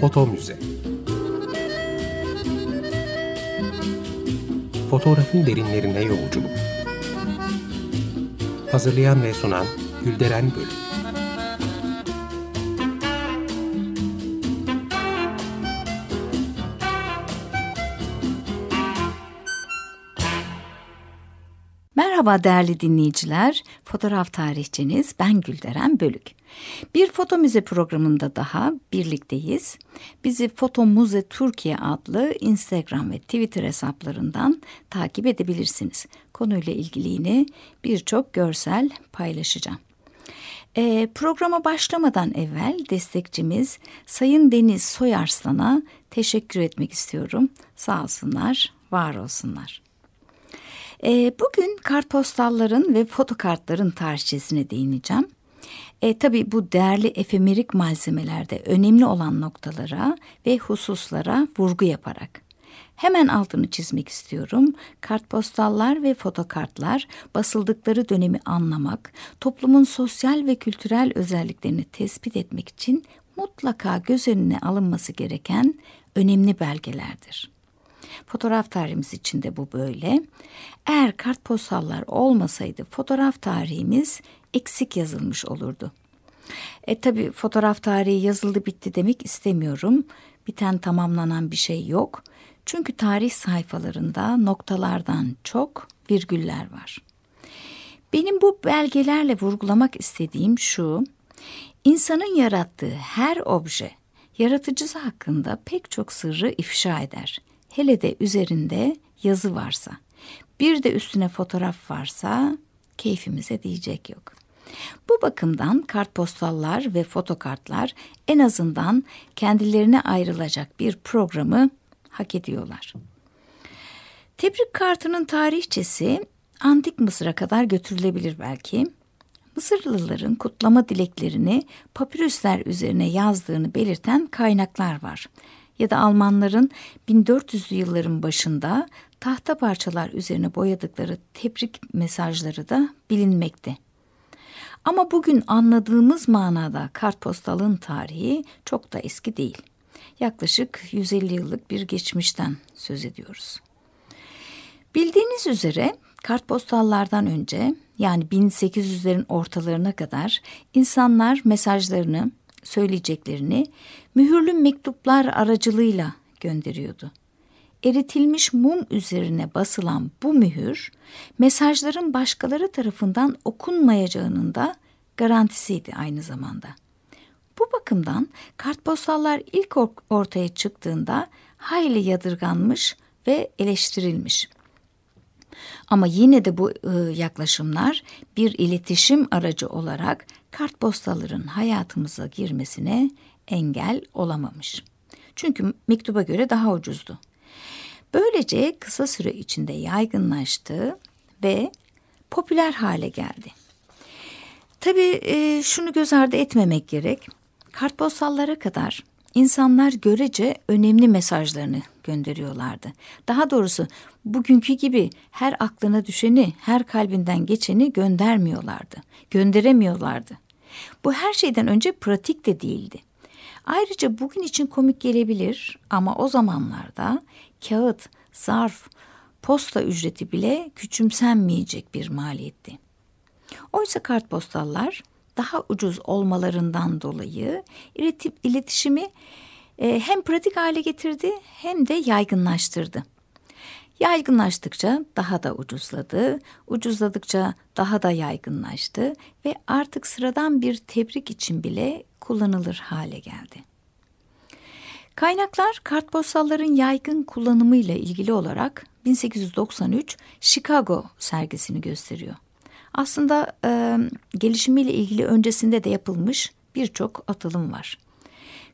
Foto Müze Fotoğrafın derinlerine yolculuk. Hazırlayan ve sunan Gülderen Bölüm Merhaba değerli dinleyiciler, fotoğraf tarihçiniz ben Gülderen Bölük. Bir foto müze programında daha birlikteyiz. Bizi Foto Müze Türkiye adlı Instagram ve Twitter hesaplarından takip edebilirsiniz. Konuyla ilgili yine birçok görsel paylaşacağım. E, programa başlamadan evvel destekçimiz Sayın Deniz Soyarslan'a teşekkür etmek istiyorum. Sağ olsunlar, var olsunlar. E, bugün kartpostalların ve fotokartların tarihçesine değineceğim. E, tabii bu değerli efemerik malzemelerde önemli olan noktalara ve hususlara vurgu yaparak. Hemen altını çizmek istiyorum. Kartpostallar ve fotokartlar basıldıkları dönemi anlamak, toplumun sosyal ve kültürel özelliklerini tespit etmek için mutlaka göz önüne alınması gereken önemli belgelerdir. Fotoğraf tarihimiz için de bu böyle. Eğer kartpostallar olmasaydı fotoğraf tarihimiz eksik yazılmış olurdu. E tabi fotoğraf tarihi yazıldı bitti demek istemiyorum. Biten tamamlanan bir şey yok. Çünkü tarih sayfalarında noktalardan çok virgüller var. Benim bu belgelerle vurgulamak istediğim şu. İnsanın yarattığı her obje yaratıcısı hakkında pek çok sırrı ifşa eder. Hele de üzerinde yazı varsa. Bir de üstüne fotoğraf varsa keyfimize diyecek yok. Bu bakımdan kartpostallar ve fotokartlar en azından kendilerine ayrılacak bir programı hak ediyorlar. Tebrik kartının tarihçesi antik Mısır'a kadar götürülebilir belki. Mısırlıların kutlama dileklerini papirüsler üzerine yazdığını belirten kaynaklar var. Ya da Almanların 1400'lü yılların başında tahta parçalar üzerine boyadıkları tebrik mesajları da bilinmekte. Ama bugün anladığımız manada kartpostalın tarihi çok da eski değil. Yaklaşık 150 yıllık bir geçmişten söz ediyoruz. Bildiğiniz üzere kartpostallardan önce yani 1800'lerin ortalarına kadar insanlar mesajlarını, söyleyeceklerini mühürlü mektuplar aracılığıyla gönderiyordu. Eritilmiş mum üzerine basılan bu mühür mesajların başkaları tarafından okunmayacağının da garantisiydi aynı zamanda. Bu bakımdan kartpostallar ilk ortaya çıktığında hayli yadırganmış ve eleştirilmiş. Ama yine de bu ıı, yaklaşımlar bir iletişim aracı olarak kartpostalların hayatımıza girmesine engel olamamış. Çünkü mektuba göre daha ucuzdu. Böylece kısa süre içinde yaygınlaştı ve popüler hale geldi. Tabii e, şunu göz ardı etmemek gerek. Kartpostallara kadar insanlar görece önemli mesajlarını gönderiyorlardı. Daha doğrusu bugünkü gibi her aklına düşeni, her kalbinden geçeni göndermiyorlardı. Gönderemiyorlardı. Bu her şeyden önce pratik de değildi. Ayrıca bugün için komik gelebilir ama o zamanlarda kağıt, zarf, posta ücreti bile küçümsenmeyecek bir maliyetti. Oysa kartpostallar daha ucuz olmalarından dolayı iletişimi e, hem pratik hale getirdi hem de yaygınlaştırdı. Yaygınlaştıkça daha da ucuzladı, ucuzladıkça daha da yaygınlaştı ve artık sıradan bir tebrik için bile kullanılır hale geldi. Kaynaklar kartpostalların yaygın kullanımıyla ilgili olarak 1893 Chicago sergisini gösteriyor. Aslında e, gelişimiyle ilgili öncesinde de yapılmış birçok atılım var.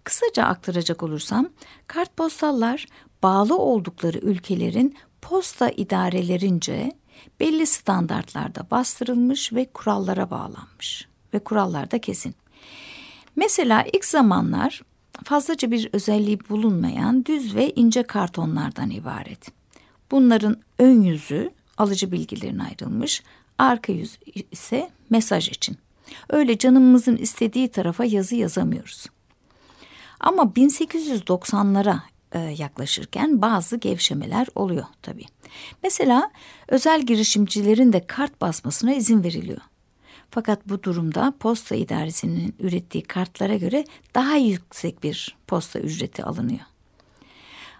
Kısaca aktaracak olursam kartpostallar bağlı oldukları ülkelerin posta idarelerince belli standartlarda bastırılmış ve kurallara bağlanmış ve kurallar da kesin. Mesela ilk zamanlar fazlaca bir özelliği bulunmayan düz ve ince kartonlardan ibaret. Bunların ön yüzü alıcı bilgilerine ayrılmış, arka yüz ise mesaj için. Öyle canımızın istediği tarafa yazı yazamıyoruz. Ama 1890'lara e, yaklaşırken bazı gevşemeler oluyor tabii. Mesela özel girişimcilerin de kart basmasına izin veriliyor. Fakat bu durumda posta idaresinin ürettiği kartlara göre daha yüksek bir posta ücreti alınıyor.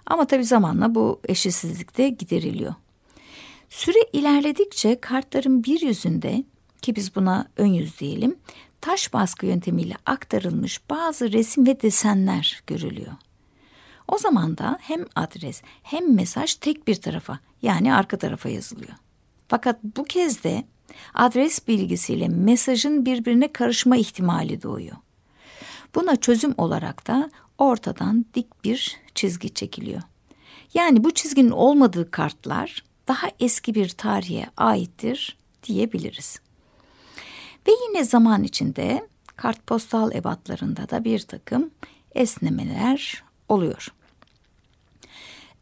Ama tabii zamanla bu eşitsizlik de gideriliyor. Süre ilerledikçe kartların bir yüzünde ki biz buna ön yüz diyelim taş baskı yöntemiyle aktarılmış bazı resim ve desenler görülüyor. O zaman da hem adres hem mesaj tek bir tarafa yani arka tarafa yazılıyor. Fakat bu kez de adres bilgisiyle mesajın birbirine karışma ihtimali doğuyor. Buna çözüm olarak da ortadan dik bir çizgi çekiliyor. Yani bu çizginin olmadığı kartlar daha eski bir tarihe aittir diyebiliriz. Ve yine zaman içinde kartpostal ebatlarında da bir takım esnemeler oluyor.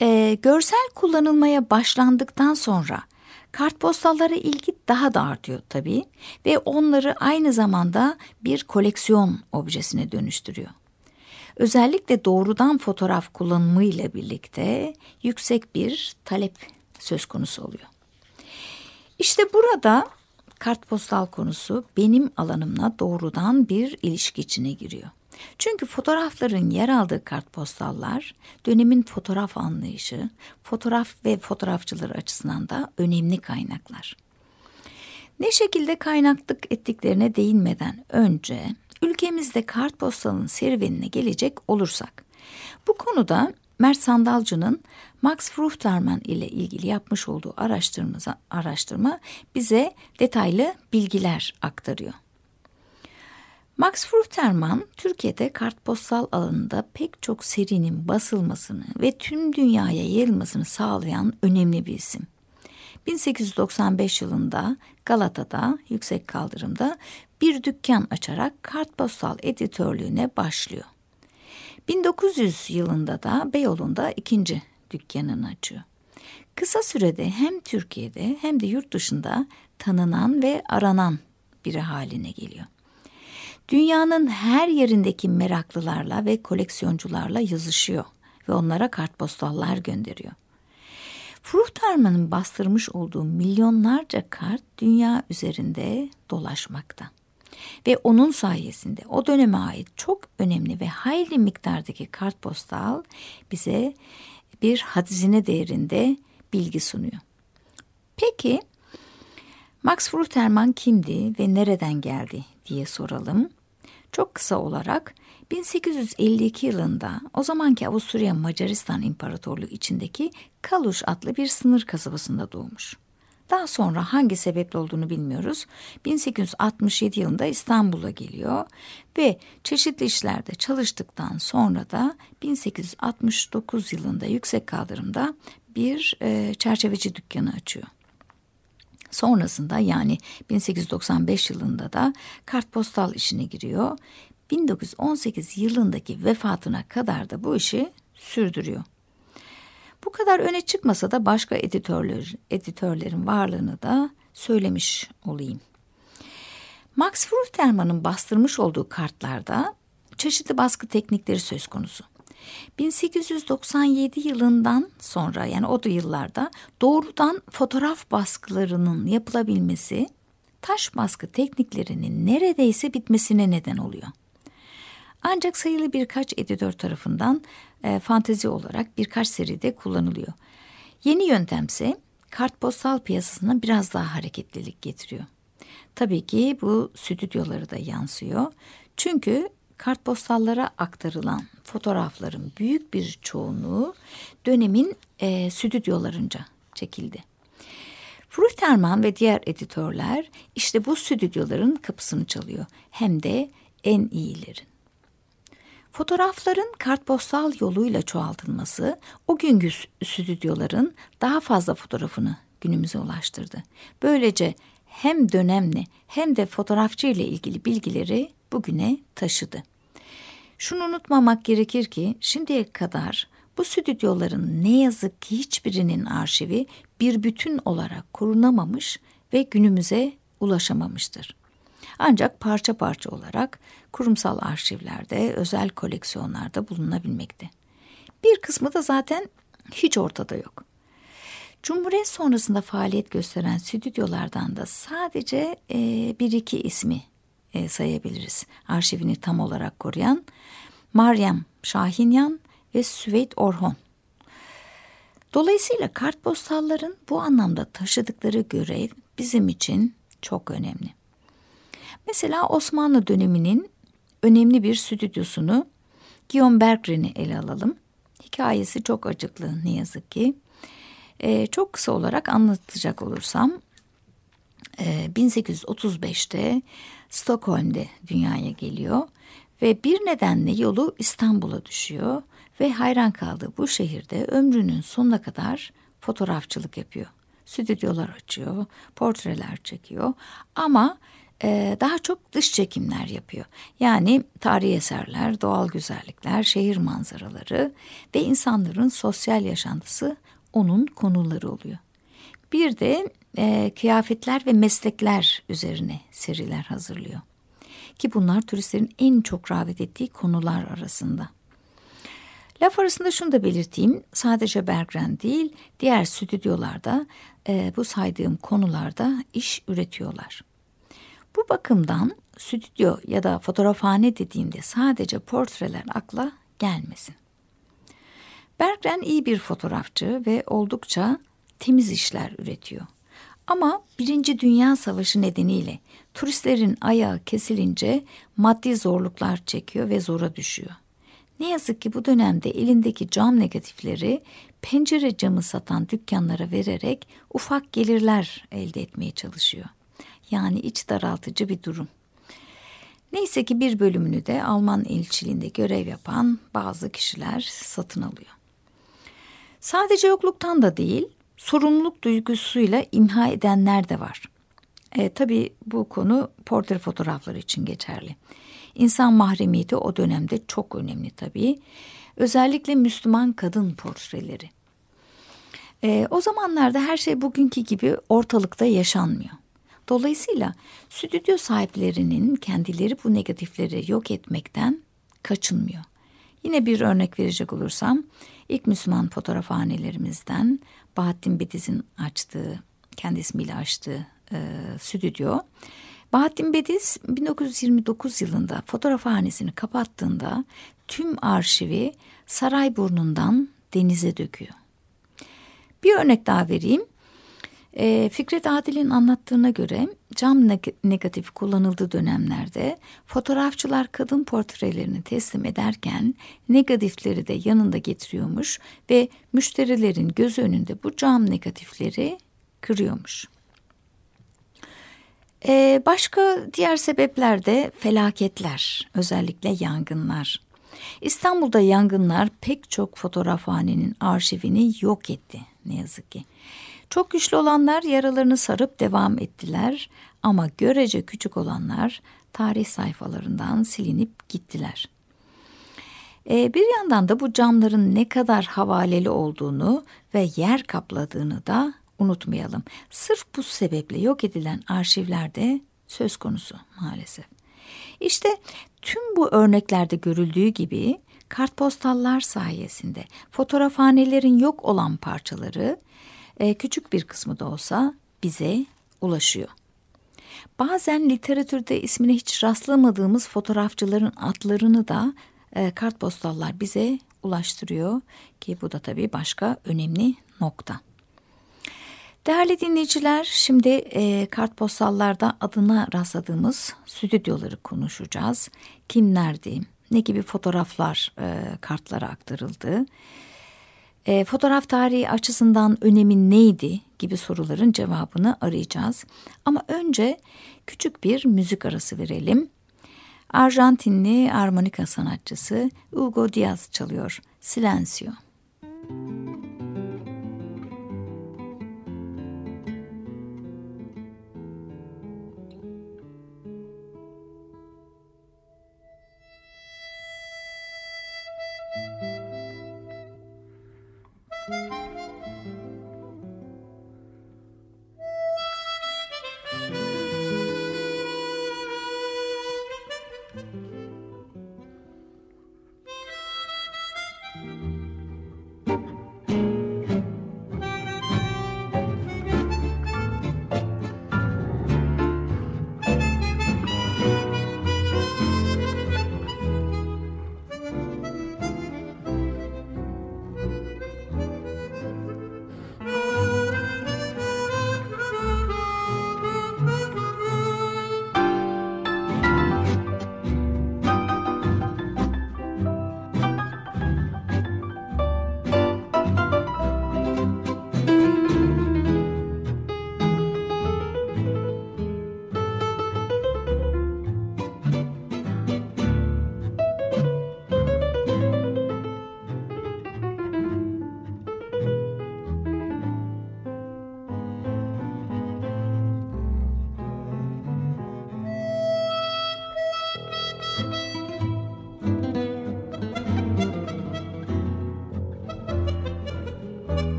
Ee, görsel kullanılmaya başlandıktan sonra kartpostallara ilgi daha da artıyor tabii ve onları aynı zamanda bir koleksiyon objesine dönüştürüyor. Özellikle doğrudan fotoğraf kullanımı ile birlikte yüksek bir talep söz konusu oluyor. İşte burada kartpostal konusu benim alanımla doğrudan bir ilişki içine giriyor. Çünkü fotoğrafların yer aldığı kartpostallar dönemin fotoğraf anlayışı, fotoğraf ve fotoğrafçıları açısından da önemli kaynaklar. Ne şekilde kaynaklık ettiklerine değinmeden önce ülkemizde kartpostalın serüvenine gelecek olursak bu konuda Mert Sandalcı'nın Max Fruchterman ile ilgili yapmış olduğu araştırma bize detaylı bilgiler aktarıyor. Max Fruchterman Türkiye'de kartpostal alanında pek çok serinin basılmasını ve tüm dünyaya yayılmasını sağlayan önemli bir isim. 1895 yılında Galata'da yüksek kaldırımda bir dükkan açarak kartpostal editörlüğüne başlıyor. 1900 yılında da Beyoğlu'nda ikinci dükkanını açıyor. Kısa sürede hem Türkiye'de hem de yurt dışında tanınan ve aranan biri haline geliyor. Dünyanın her yerindeki meraklılarla ve koleksiyoncularla yazışıyor ve onlara kartpostallar gönderiyor. Fruchterman'ın bastırmış olduğu milyonlarca kart dünya üzerinde dolaşmakta. Ve onun sayesinde o döneme ait çok önemli ve hayli miktardaki kartpostal bize bir hazine değerinde bilgi sunuyor. Peki Max Fruchterman kimdi ve nereden geldi diye soralım. Çok kısa olarak 1852 yılında o zamanki Avusturya Macaristan İmparatorluğu içindeki Kaluş adlı bir sınır kasabasında doğmuş. Daha sonra hangi sebeple olduğunu bilmiyoruz. 1867 yılında İstanbul'a geliyor ve çeşitli işlerde çalıştıktan sonra da 1869 yılında yüksek kaldırımda bir e, çerçeveci dükkanı açıyor. Sonrasında yani 1895 yılında da kartpostal işine giriyor. 1918 yılındaki vefatına kadar da bu işi sürdürüyor. Bu kadar öne çıkmasa da başka editörler, editörlerin varlığını da söylemiş olayım. Max Fruchterman'ın bastırmış olduğu kartlarda çeşitli baskı teknikleri söz konusu. 1897 yılından sonra yani o da yıllarda doğrudan fotoğraf baskılarının yapılabilmesi taş baskı tekniklerinin neredeyse bitmesine neden oluyor. Ancak sayılı birkaç editör tarafından e, fantezi olarak birkaç seride kullanılıyor. Yeni yöntemse kartpostal piyasasına biraz daha hareketlilik getiriyor. Tabii ki bu stüdyoları da yansıyor. Çünkü kartpostallara aktarılan fotoğrafların büyük bir çoğunluğu dönemin e, stüdyolarınca çekildi. Fruchterman ve diğer editörler işte bu stüdyoların kapısını çalıyor. Hem de en iyilerin. Fotoğrafların kartpostal yoluyla çoğaltılması o günkü stüdyoların daha fazla fotoğrafını günümüze ulaştırdı. Böylece hem dönemli hem de fotoğrafçı ile ilgili bilgileri bugüne taşıdı. Şunu unutmamak gerekir ki şimdiye kadar bu stüdyoların ne yazık ki hiçbirinin arşivi bir bütün olarak korunamamış ve günümüze ulaşamamıştır. Ancak parça parça olarak kurumsal arşivlerde, özel koleksiyonlarda bulunabilmekte. Bir kısmı da zaten hiç ortada yok. Cumhuriyet sonrasında faaliyet gösteren stüdyolardan da sadece e, bir iki ismi e, sayabiliriz. Arşivini tam olarak koruyan Meryem Şahinyan ve Süveyd Orhon. Dolayısıyla kartpostalların bu anlamda taşıdıkları görev bizim için çok önemli. Mesela Osmanlı döneminin önemli bir stüdyosunu Guillaume Bergren'i ele alalım. Hikayesi çok acıklı ne yazık ki. Ee, çok kısa olarak anlatacak olursam e, 1835'te Stockholm'de dünyaya geliyor ve bir nedenle yolu İstanbul'a düşüyor ve hayran kaldığı bu şehirde ömrünün sonuna kadar fotoğrafçılık yapıyor. Stüdyolar açıyor, portreler çekiyor ama e, daha çok dış çekimler yapıyor. Yani tarihi eserler, doğal güzellikler, şehir manzaraları ve insanların sosyal yaşantısı onun konuları oluyor. Bir de e, kıyafetler ve meslekler üzerine seriler hazırlıyor. Ki bunlar turistlerin en çok rağbet ettiği konular arasında. Laf arasında şunu da belirteyim. Sadece Bergren değil, diğer stüdyolarda e, bu saydığım konularda iş üretiyorlar. Bu bakımdan stüdyo ya da fotoğrafhane dediğimde sadece portreler akla gelmesin. Bergren iyi bir fotoğrafçı ve oldukça temiz işler üretiyor. Ama Birinci Dünya Savaşı nedeniyle turistlerin ayağı kesilince maddi zorluklar çekiyor ve zora düşüyor. Ne yazık ki bu dönemde elindeki cam negatifleri pencere camı satan dükkanlara vererek ufak gelirler elde etmeye çalışıyor. Yani iç daraltıcı bir durum. Neyse ki bir bölümünü de Alman elçiliğinde görev yapan bazı kişiler satın alıyor. Sadece yokluktan da değil, sorumluluk duygusuyla imha edenler de var. E, tabii bu konu portre fotoğrafları için geçerli. İnsan mahremiyeti o dönemde çok önemli tabii. Özellikle Müslüman kadın portreleri. E, o zamanlarda her şey bugünkü gibi ortalıkta yaşanmıyor. Dolayısıyla stüdyo sahiplerinin kendileri bu negatifleri yok etmekten kaçınmıyor. Yine bir örnek verecek olursam ilk Müslüman fotoğrafhanelerimizden Bahattin Bediz'in açtığı, kendi ismiyle açtığı e, stüdyo. Bahattin Bediz 1929 yılında fotoğrafhanesini kapattığında tüm arşivi Sarayburnu'ndan denize döküyor. Bir örnek daha vereyim. E, Fikret Adil'in anlattığına göre cam negatif kullanıldığı dönemlerde fotoğrafçılar kadın portrelerini teslim ederken negatifleri de yanında getiriyormuş ve müşterilerin göz önünde bu cam negatifleri kırıyormuş. Ee, başka diğer sebepler de felaketler, özellikle yangınlar. İstanbul'da yangınlar pek çok fotoğrafhanenin arşivini yok etti ne yazık ki. Çok güçlü olanlar yaralarını sarıp devam ettiler ama görece küçük olanlar tarih sayfalarından silinip gittiler. Ee, bir yandan da bu camların ne kadar havaleli olduğunu ve yer kapladığını da unutmayalım. Sırf bu sebeple yok edilen arşivlerde söz konusu maalesef. İşte tüm bu örneklerde görüldüğü gibi kartpostallar sayesinde fotoğrafhanelerin yok olan parçaları e, küçük bir kısmı da olsa bize ulaşıyor. Bazen literatürde ismine hiç rastlamadığımız fotoğrafçıların adlarını da e, kartpostallar bize ulaştırıyor ki bu da tabii başka önemli nokta. Değerli dinleyiciler, şimdi e, kartpostallarda adına rastladığımız stüdyoları konuşacağız. Kimlerdi, ne gibi fotoğraflar e, kartlara aktarıldı, e, fotoğraf tarihi açısından önemi neydi gibi soruların cevabını arayacağız. Ama önce küçük bir müzik arası verelim. Arjantinli armonika sanatçısı Hugo Diaz çalıyor. Silencio. Müzik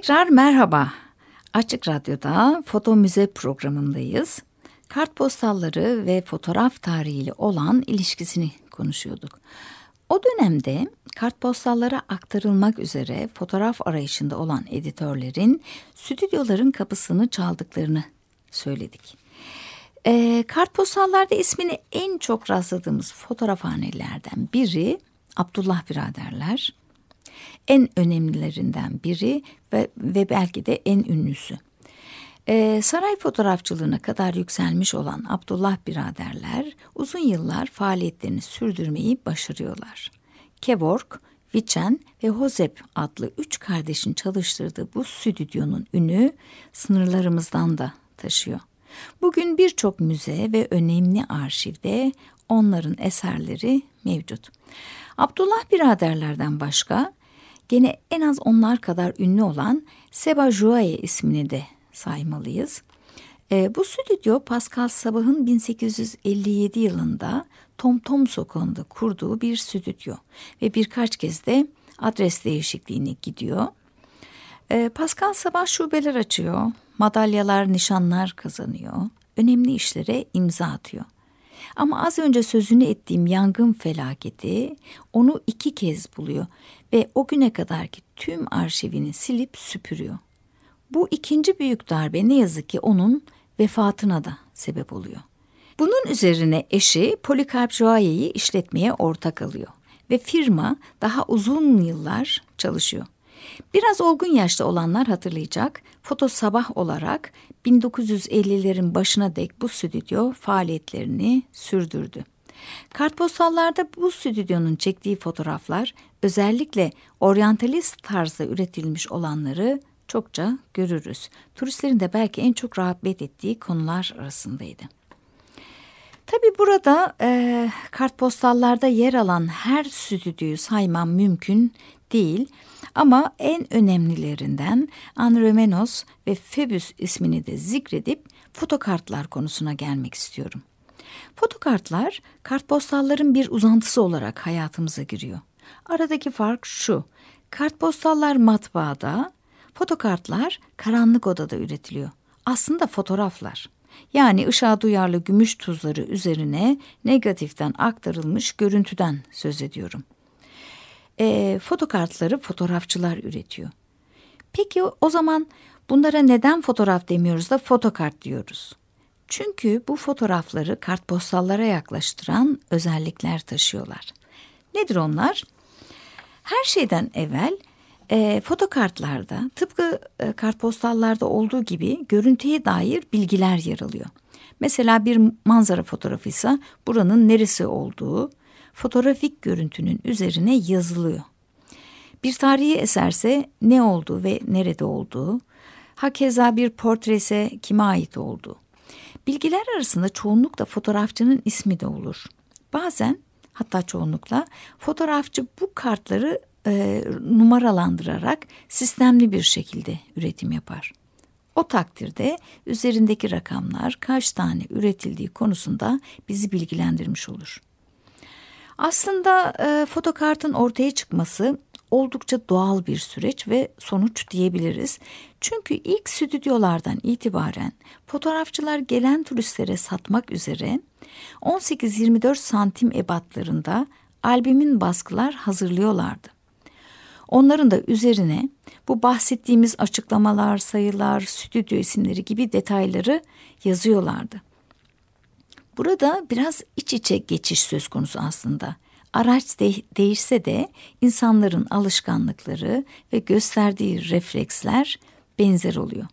Tekrar merhaba. Açık Radyo'da Foto Müze programındayız. Kartpostalları ve fotoğraf tarihiyle olan ilişkisini konuşuyorduk. O dönemde kartpostallara aktarılmak üzere fotoğraf arayışında olan editörlerin stüdyoların kapısını çaldıklarını söyledik. E, kartpostallarda ismini en çok rastladığımız fotoğrafhanelerden biri Abdullah biraderler. En önemlilerinden biri ve, ve belki de en ünlüsü. Ee, saray fotoğrafçılığına kadar yükselmiş olan Abdullah biraderler uzun yıllar faaliyetlerini sürdürmeyi başarıyorlar. Kevork, Vichen ve Hozep adlı üç kardeşin çalıştırdığı bu stüdyonun ünü sınırlarımızdan da taşıyor. Bugün birçok müze ve önemli arşivde onların eserleri mevcut. Abdullah biraderlerden başka gene en az onlar kadar ünlü olan Seba Jouaye ismini de saymalıyız. E, bu stüdyo Pascal Sabah'ın 1857 yılında Tom Tom sokağında kurduğu bir stüdyo ve birkaç kez de adres değişikliğine gidiyor. E, Pascal Sabah şubeler açıyor, madalyalar, nişanlar kazanıyor, önemli işlere imza atıyor. Ama az önce sözünü ettiğim yangın felaketi onu iki kez buluyor ve o güne kadarki tüm arşivini silip süpürüyor. Bu ikinci büyük darbe ne yazık ki onun vefatına da sebep oluyor. Bunun üzerine eşi Polikarp Joaye'yi işletmeye ortak alıyor ve firma daha uzun yıllar çalışıyor. Biraz olgun yaşta olanlar hatırlayacak, Foto Sabah olarak 1950'lerin başına dek bu stüdyo faaliyetlerini sürdürdü. Kartpostallarda bu stüdyonun çektiği fotoğraflar özellikle oryantalist tarzda üretilmiş olanları çokça görürüz. Turistlerin de belki en çok rağbet ettiği konular arasındaydı. Tabii burada e, kartpostallarda yer alan her stüdyoyu saymam mümkün değil. Ama en önemlilerinden Anremenos ve Phoebus ismini de zikredip fotokartlar konusuna gelmek istiyorum. Fotokartlar kartpostalların bir uzantısı olarak hayatımıza giriyor. Aradaki fark şu. Kartpostallar matbaada, fotokartlar karanlık odada üretiliyor. Aslında fotoğraflar. Yani ışığa duyarlı gümüş tuzları üzerine negatiften aktarılmış görüntüden söz ediyorum. E, fotokartları fotoğrafçılar üretiyor. Peki o zaman bunlara neden fotoğraf demiyoruz da fotokart diyoruz? Çünkü bu fotoğrafları kartpostallara yaklaştıran özellikler taşıyorlar. Nedir onlar? Her şeyden evvel e, fotokartlarda tıpkı e, kartpostallarda olduğu gibi görüntüye dair bilgiler yer alıyor. Mesela bir manzara fotoğrafıysa buranın neresi olduğu fotoğrafik görüntünün üzerine yazılıyor. Bir tarihi eserse ne olduğu ve nerede olduğu, hakeza bir portrese kime ait olduğu. Bilgiler arasında çoğunlukla fotoğrafçının ismi de olur. Bazen hatta çoğunlukla fotoğrafçı bu kartları e, numaralandırarak sistemli bir şekilde üretim yapar. O takdirde üzerindeki rakamlar kaç tane üretildiği konusunda bizi bilgilendirmiş olur. Aslında e, fotokartın ortaya çıkması oldukça doğal bir süreç ve sonuç diyebiliriz. Çünkü ilk stüdyolardan itibaren fotoğrafçılar gelen turistlere satmak üzere 18-24 santim ebatlarında albümün baskılar hazırlıyorlardı. Onların da üzerine bu bahsettiğimiz açıklamalar, sayılar, stüdyo isimleri gibi detayları yazıyorlardı. Burada biraz iç içe geçiş söz konusu aslında. Araç de değişse de insanların alışkanlıkları ve gösterdiği refleksler benzer oluyor.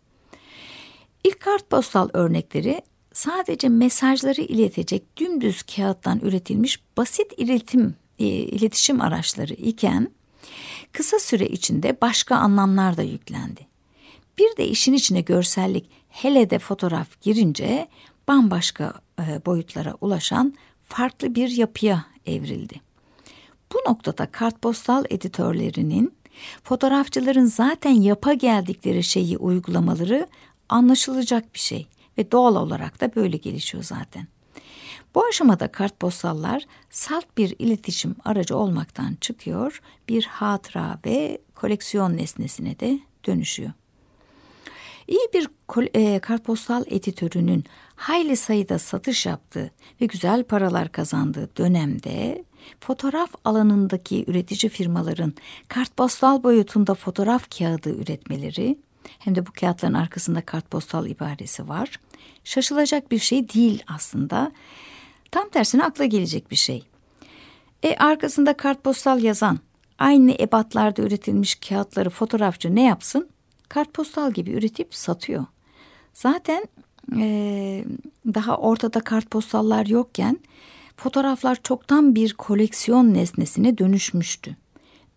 İlk kartpostal örnekleri sadece mesajları iletecek dümdüz kağıttan üretilmiş basit iletim e, iletişim araçları iken kısa süre içinde başka anlamlar da yüklendi. Bir de işin içine görsellik hele de fotoğraf girince bambaşka e, boyutlara ulaşan farklı bir yapıya evrildi. Bu noktada kartpostal editörlerinin fotoğrafçıların zaten yapa geldikleri şeyi uygulamaları anlaşılacak bir şey ve doğal olarak da böyle gelişiyor zaten. Bu aşamada kartpostallar salt bir iletişim aracı olmaktan çıkıyor, bir hatıra ve koleksiyon nesnesine de dönüşüyor. İyi bir e, kartpostal editörünün hayli sayıda satış yaptığı ve güzel paralar kazandığı dönemde fotoğraf alanındaki üretici firmaların kartpostal boyutunda fotoğraf kağıdı üretmeleri hem de bu kağıtların arkasında kartpostal ibaresi var. Şaşılacak bir şey değil aslında. Tam tersine akla gelecek bir şey. E arkasında kartpostal yazan, aynı ebatlarda üretilmiş kağıtları fotoğrafçı ne yapsın? Kartpostal gibi üretip satıyor. Zaten e, daha ortada kartpostallar yokken fotoğraflar çoktan bir koleksiyon nesnesine dönüşmüştü.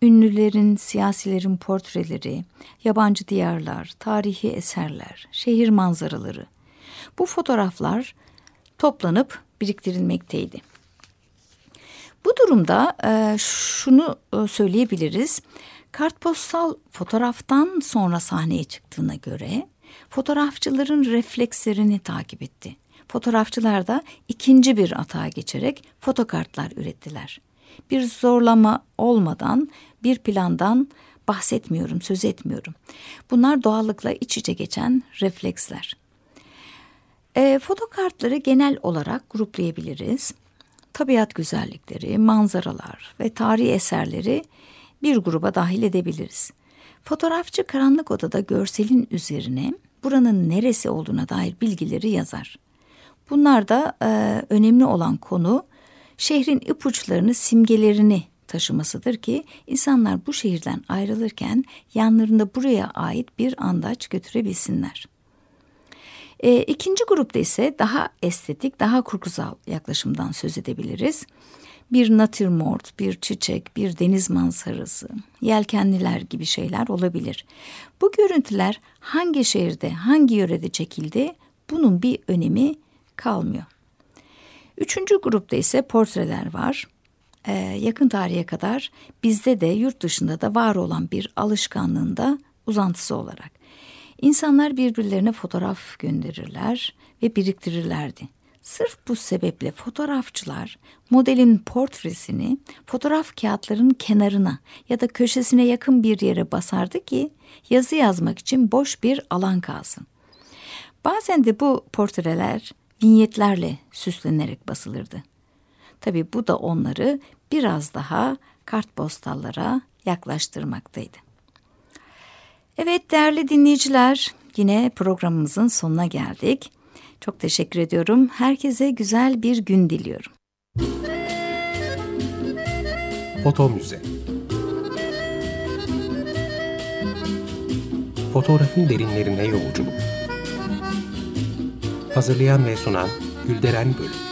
Ünlülerin, siyasilerin portreleri, yabancı diyarlar, tarihi eserler, şehir manzaraları. Bu fotoğraflar toplanıp biriktirilmekteydi. Bu durumda e, şunu e, söyleyebiliriz. Kartpostal fotoğraftan sonra sahneye çıktığına göre fotoğrafçıların reflekslerini takip etti. Fotoğrafçılar da ikinci bir atağa geçerek fotokartlar ürettiler. Bir zorlama olmadan bir plandan bahsetmiyorum, söz etmiyorum. Bunlar doğallıkla iç içe geçen refleksler. E, fotokartları genel olarak gruplayabiliriz. Tabiat güzellikleri, manzaralar ve tarihi eserleri bir gruba dahil edebiliriz. Fotoğrafçı karanlık odada görselin üzerine buranın neresi olduğuna dair bilgileri yazar. Bunlarda e, önemli olan konu şehrin ipuçlarını, simgelerini taşımasıdır ki insanlar bu şehirden ayrılırken yanlarında buraya ait bir andaç götürebilsinler. E, ikinci grupta ise daha estetik, daha kurgusal yaklaşımdan söz edebiliriz. Bir natürmort, bir çiçek, bir deniz manzarası, yelkenliler gibi şeyler olabilir. Bu görüntüler hangi şehirde, hangi yörede çekildi bunun bir önemi kalmıyor. Üçüncü grupta ise portreler var. Ee, yakın tarihe kadar bizde de yurt dışında da var olan bir alışkanlığında uzantısı olarak. İnsanlar birbirlerine fotoğraf gönderirler ve biriktirirlerdi. Sırf bu sebeple fotoğrafçılar modelin portresini fotoğraf kağıtlarının kenarına ya da köşesine yakın bir yere basardı ki yazı yazmak için boş bir alan kalsın. Bazen de bu portreler vinyetlerle süslenerek basılırdı. Tabii bu da onları biraz daha kartpostallara yaklaştırmaktaydı. Evet değerli dinleyiciler yine programımızın sonuna geldik. Çok teşekkür ediyorum. Herkese güzel bir gün diliyorum. Foto Müze Fotoğrafın derinlerine yolculuk Hazırlayan ve sunan Gülderen Bölüm